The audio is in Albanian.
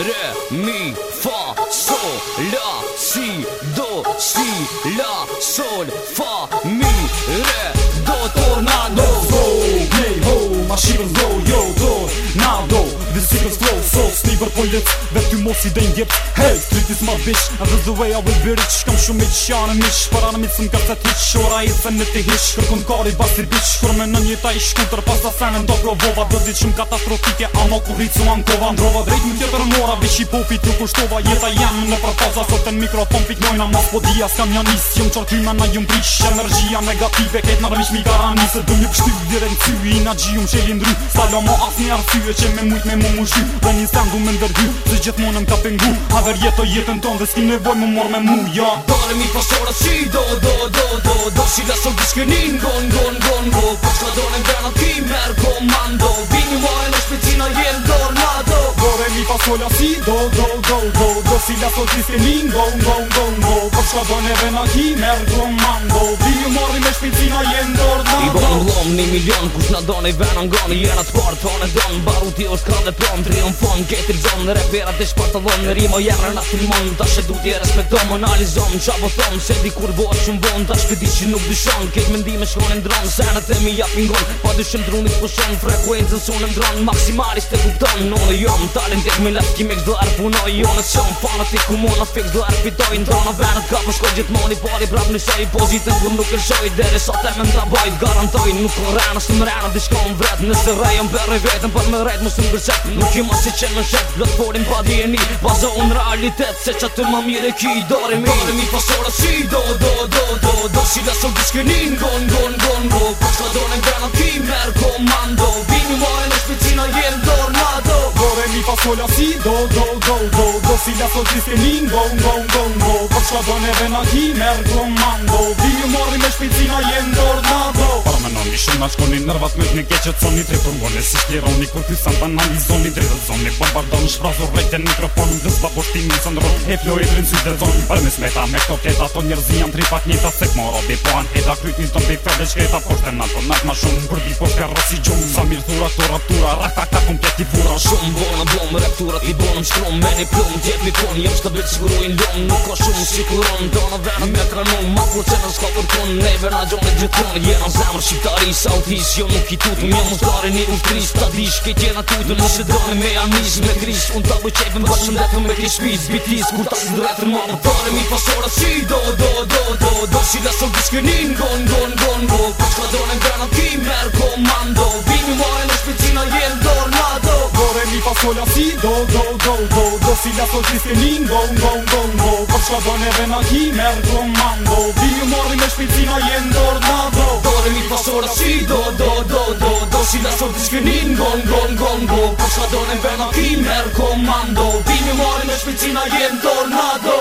Re, mi, fa, sol, la, si, do, si, la, sol, fa, mi, re, do, torna. avoidance Vetë ty mos i dhe njëpë Hey, street is my bitch And this the way I will be rich Shkam shumë i që janë në mish Parana mi cëm ka të të hish Shora i se në të hish Kërkon kari basi bitch Kërë me në një taj shkutër Pas da senë në do provova Dëzit shumë katastrofike A Amo ku rritë su ankova Ndrova drejt më tjetër mora Vish i pofi të kushtova Jeta jam në përfaza Sot e në mikrofon fit njojna Mas po dhja s'kam janë nis Jumë qartu na jumë brish Energia negative Ket nërë mish mi garani Se dëm një pështy Dire në cy I na gjium që e lindru Salomo as një arsye Që një sandu me intervju Se gjithë monëm ka pengu Haver jeto jetën tonë dhe s'ki nevoj më mor me mu ja. Dore mi pashora qi do do do do do Si lasëm bishke nin gon gon gon gon Po qka dore në gana ki merë komando Bini mojë në shpecina jenë dor na do Dore mi pashora qi do do do do si da sot diske ningo, ngo, ngo, ngo Po qka bën e vena ki merdo mango Vi ju morri me shpitina jenë dorë nga I bën lom një milion, kush na don e vena ngon Jena të parë të në don, baru ti o shka dhe plon Triumfon, getir zon, repera të shpar të lon Në rimo jera na filmon, ta shë du tjere Analizom, qa po se di kur vo shumë von Ta shpiti që nuk dyshon, kejt mendime shkon e ndron Senet e mi jap ingon, pa dyshim drunit pushon Frekuencën sunë ndron, maksimalisht e kupton Në në jom, talent e këmi lepki me këdhar jo bona Ti ku mona fik dhe arpitoj Në venet ka për shkoj gjithmoni Pari prap në shoj Pozitën ku nuk e shoj Dere sot e me më trabojt Garantoj nuk në rena Së rena di më vret Nëse rej jam berre vetën Për me rret më së më Nuk i si që në shet Blët porin pa djeni Bazo në realitet Se që të më mire ki i dore mi Dore mi pasore po si do do do do do si da di shkenin gon gon gon go Po shka do në mer komando Bini more në fola si do do do do do si la so triste mingo go go go go po shkodon e venaki mer go mango vini mori me shpicina jem dor nado oh, Ma mi shumë nashkoni nërvat me t'një keqët soni Tripur mbone si shkjeroni kur ty analizoni banani zoni Drejtë zoni bombardon shprazur rejtë po e mikrofon Gës babushti një zëndro e flo i drin dhe zoni Për me smeta me këto keta to njerëzi janë tri pak njëta Sek moro bi po an eta kryt një zdo bi fede shketa Po shte në to nash ma shumë për bi po shka rosi gjumë Sa mirë thura blom raptura ti bonë mshkrom Me një plum djet një ton jem shtë bitë shkurujn lom Nuk o shumë shikuron do në verë me tremu Ma na gjoni gjithun Jena zemër shqiptari i saltis Jo nuk i tutu, mi amu stare një ushtris Ta dish ke tjena tutu, nëse dronë me anis Me kris, unë ta bëqefën, bërë po shumë detëm me kishpiz Bitis, kur ta së dretër, ma më tare Mi pasora si do, do, do, do, do, do Si dhe sol diskenin, gon, gon, gon, go Po që ka dronë në granat ki, merë komando Bini mare në shpecina, jenë dornado Gore mi pasora si do, do, do, do, do Si dhe sol diskenin, gon, gon, gon, go Po që ka dronë e venat ki, merë komando Bini mare në shpecina, jenë Göre mitt passord do. do då, då, då, då Då sida som gong gong gong. gång Gå På sladdonen vän av kimer kommando Vill i maren med sina jämn tornado